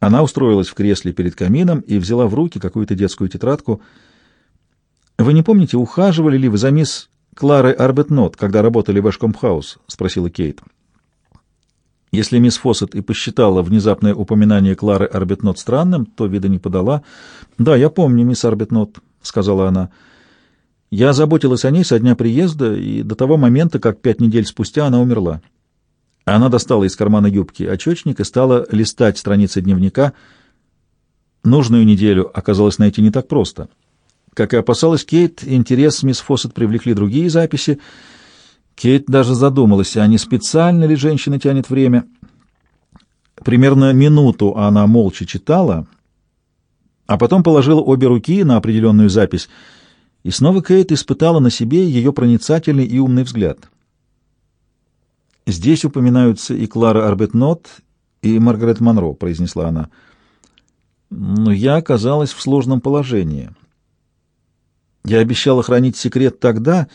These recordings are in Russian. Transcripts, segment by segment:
Она устроилась в кресле перед камином и взяла в руки какую-то детскую тетрадку. «Вы не помните, ухаживали ли вы за мисс Кларой Арбетнот, когда работали в Эшкомпхаус?» — спросила Кейт. Если мисс Фоссет и посчитала внезапное упоминание Клары Арбетнот странным, то вида не подала. «Да, я помню, мисс Арбетнот», — сказала она. «Я заботилась о ней со дня приезда и до того момента, как пять недель спустя она умерла». Она достала из кармана юбки очечник и стала листать страницы дневника. Нужную неделю оказалось найти не так просто. Как и опасалась Кейт, интерес мисс Фоссет привлекли другие записи. Кейт даже задумалась, а не специально ли женщина тянет время. Примерно минуту она молча читала, а потом положила обе руки на определенную запись, и снова Кейт испытала на себе ее проницательный и умный взгляд — «Здесь упоминаются и Клара Арбетнот, и Маргарет Монро», — произнесла она. «Но я оказалась в сложном положении. Я обещала хранить секрет тогда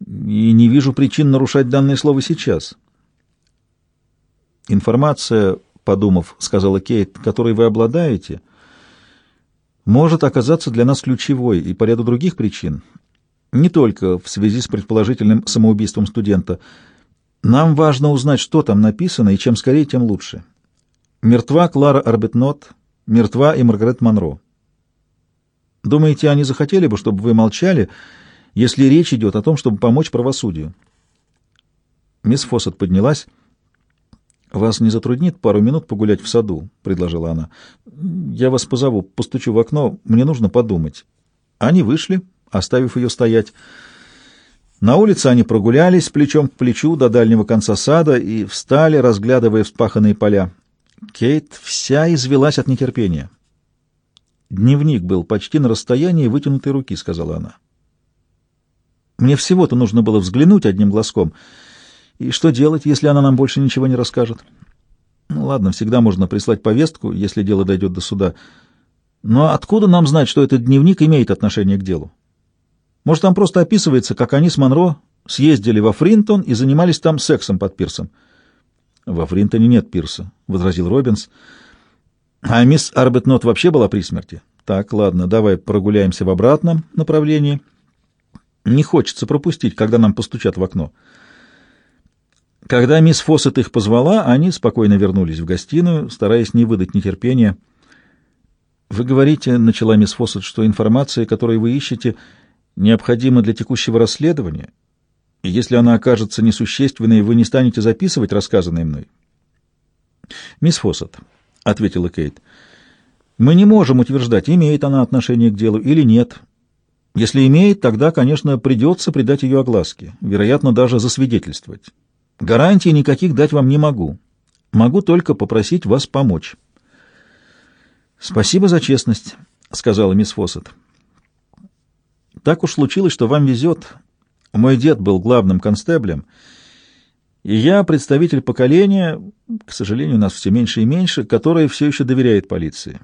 и не вижу причин нарушать данное слово сейчас». «Информация, — подумав, — сказала Кейт, — которой вы обладаете, может оказаться для нас ключевой и по ряду других причин, не только в связи с предположительным самоубийством студента — нам важно узнать, что там написано, и чем скорее, тем лучше. Мертва Клара Арбетнот, мертва и Маргарет Монро. Думаете, они захотели бы, чтобы вы молчали, если речь идет о том, чтобы помочь правосудию? Мисс Фоссет поднялась. «Вас не затруднит пару минут погулять в саду?» — предложила она. «Я вас позову, постучу в окно, мне нужно подумать». Они вышли, оставив ее стоять. На улице они прогулялись плечом к плечу до дальнего конца сада и встали, разглядывая вспаханные поля. Кейт вся извелась от нетерпения. «Дневник был почти на расстоянии вытянутой руки», — сказала она. «Мне всего-то нужно было взглянуть одним глазком. И что делать, если она нам больше ничего не расскажет? Ну ладно, всегда можно прислать повестку, если дело дойдет до суда. Но откуда нам знать, что этот дневник имеет отношение к делу?» Может, там просто описывается, как они с Монро съездили во Фринтон и занимались там сексом под пирсом. «Во Фринтоне нет пирса», — возразил Робинс. «А мисс Арбетнот вообще была при смерти?» «Так, ладно, давай прогуляемся в обратном направлении. Не хочется пропустить, когда нам постучат в окно». Когда мисс Фоссет их позвала, они спокойно вернулись в гостиную, стараясь не выдать нетерпения. «Вы говорите, — начала мисс Фоссет, — что информация, которую вы ищете, — необходима для текущего расследования, и если она окажется несущественной, вы не станете записывать рассказанное мной. «Мисс Фоссет», — ответила Кейт, — «мы не можем утверждать, имеет она отношение к делу или нет. Если имеет, тогда, конечно, придется придать ее огласке, вероятно, даже засвидетельствовать. Гарантий никаких дать вам не могу. Могу только попросить вас помочь». «Спасибо за честность», — сказала мисс Фоссет. Так уж случилось, что вам везет. Мой дед был главным констеблем, и я представитель поколения, к сожалению, нас все меньше и меньше, которое все еще доверяет полиции.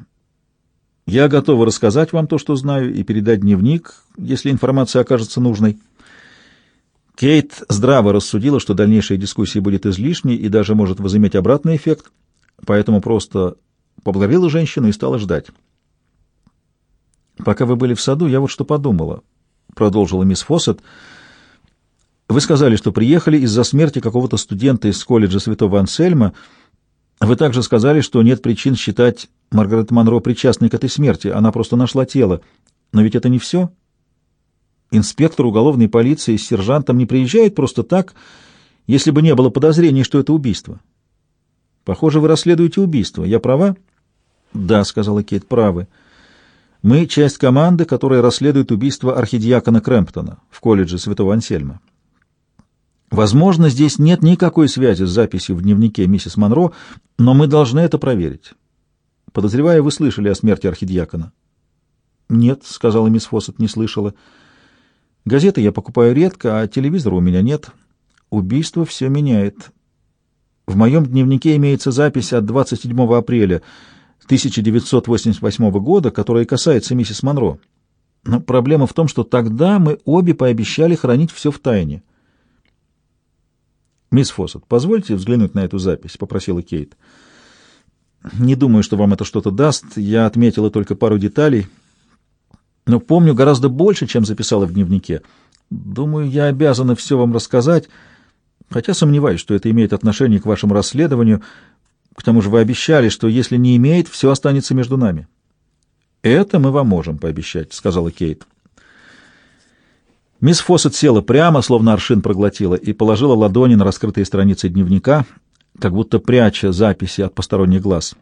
Я готова рассказать вам то, что знаю, и передать дневник, если информация окажется нужной. Кейт здраво рассудила, что дальнейшая дискуссия будет излишней и даже может возыметь обратный эффект, поэтому просто поблагодарила женщину и стала ждать. «Пока вы были в саду, я вот что подумала», — продолжила мисс Фоссет. «Вы сказали, что приехали из-за смерти какого-то студента из колледжа Святого Ансельма. Вы также сказали, что нет причин считать Маргарет Монро причастной к этой смерти. Она просто нашла тело. Но ведь это не все. Инспектор уголовной полиции с сержантом не приезжает просто так, если бы не было подозрений, что это убийство. Похоже, вы расследуете убийство. Я права?» «Да», — сказала Кейт, — «правы». Мы — часть команды, которая расследует убийство архидиакона Крэмптона в колледже Святого Ансельма. Возможно, здесь нет никакой связи с записью в дневнике миссис Монро, но мы должны это проверить. Подозревая, вы слышали о смерти архидиакона? — Нет, — сказала мисс Фоссет, — не слышала. Газеты я покупаю редко, а телевизора у меня нет. Убийство все меняет. В моем дневнике имеется запись от 27 апреля — 1988 года, которая касается миссис Монро. Но проблема в том, что тогда мы обе пообещали хранить все в тайне. «Мисс Фоссет, позвольте взглянуть на эту запись», — попросила Кейт. Не думаю, что вам это что-то даст. Я отметила только пару деталей, но помню гораздо больше, чем записала в дневнике. Думаю, я обязана все вам рассказать, хотя сомневаюсь, что это имеет отношение к вашему расследованию. К тому же вы обещали, что если не имеет, все останется между нами. Это мы вам можем пообещать, сказала Кейт. Мисс Фоссет села прямо, словно аршин проглотила, и положила ладони на раскрытые страницы дневника, как будто пряча записи от посторонних глаз.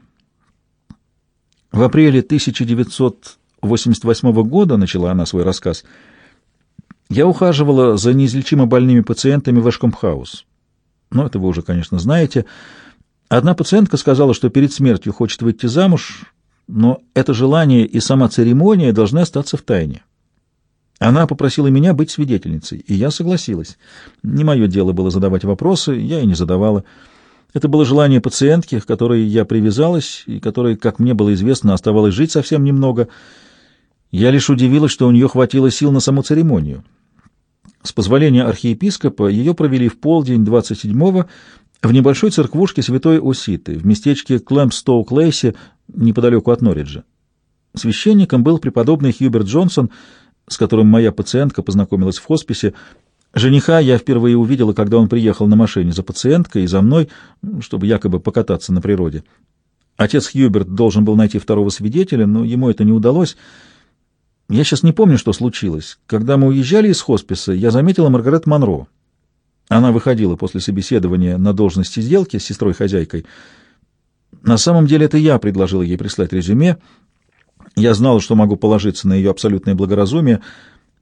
В апреле 1988 года, начала она свой рассказ, я ухаживала за неизлечимо больными пациентами в Эшкомпхаус. Ну, это вы уже, конечно, знаете. Одна пациентка сказала, что перед смертью хочет выйти замуж, но это желание и сама церемония должны остаться в тайне. Она попросила меня быть свидетельницей, и я согласилась. Не мое дело было задавать вопросы, я и не задавала. Это было желание пациентки, к которой я привязалась, и которой, как мне было известно, оставалось жить совсем немного. Я лишь удивилась, что у нее хватило сил на саму церемонию. С позволения архиепископа ее провели в полдень 27-го в небольшой церквушке святой Оситы в местечке Клэмпстоук-Лейси неподалеку от Норриджа. Священником был преподобный Хьюберт Джонсон, с которым моя пациентка познакомилась в хосписе. Жениха я впервые увидела, когда он приехал на машине за пациенткой и за мной, чтобы якобы покататься на природе. Отец Хьюберт должен был найти второго свидетеля, но ему это не удалось. Я сейчас не помню, что случилось. Когда мы уезжали из хосписа, я заметила Маргарет Монро. Она выходила после собеседования на должность сделки с сестрой-хозяйкой. На самом деле это я предложил ей прислать резюме. Я знал, что могу положиться на ее абсолютное благоразумие,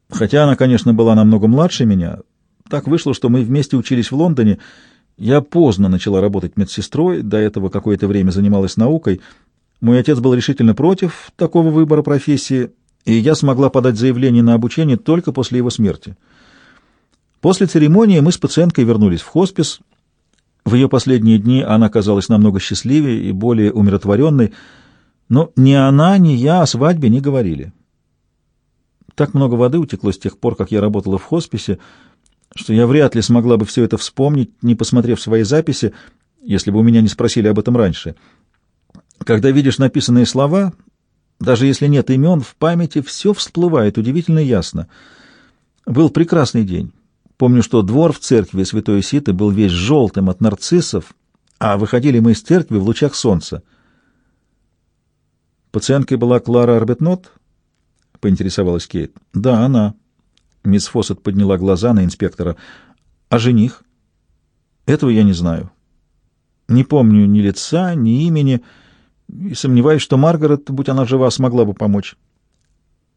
хотя она, конечно, была намного младше меня. Так вышло, что мы вместе учились в Лондоне. Я поздно начала работать медсестрой, до этого какое-то время занималась наукой. Мой отец был решительно против такого выбора профессии, и я смогла подать заявление на обучение только после его смерти. После церемонии мы с пациенткой вернулись в хоспис. В ее последние дни она казалась намного счастливее и более умиротворенной, но ни она, ни я о свадьбе не говорили. Так много воды утекло с тех пор, как я работала в хосписе, что я вряд ли смогла бы все это вспомнить, не посмотрев свои записи, если бы у меня не спросили об этом раньше. Когда видишь написанные слова, даже если нет имен, в памяти все всплывает удивительно ясно. Был прекрасный день. Помню, что двор в церкви Святой Ситы был весь желтым от нарциссов, а выходили мы из церкви в лучах солнца. Пациенткой была Клара Арбетнот? — поинтересовалась Кейт. — Да, она. Мисс Фоссет подняла глаза на инспектора. — А жених? — Этого я не знаю. Не помню ни лица, ни имени, — и сомневаюсь, что Маргарет, будь она жива, смогла бы помочь.